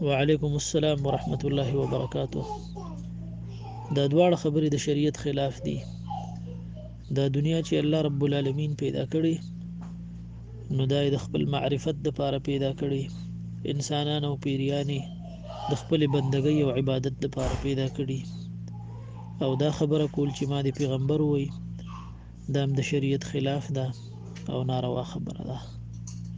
وعلیکم السلام ورحمت الله وبرکاته دا دواړه خبرې د شریعت خلاف دي دا دنیا چې الله رب العالمین پیدا کړي نو دا د خپل معرفت د پاره پیدا کړي انسانان او پیریانی د خپل بندګۍ او عبادت د پاره پیدا کړي او دا خبره کول چې ما د پیغمبر وای دا د شریعت خلاف ده او ناروا خبره ده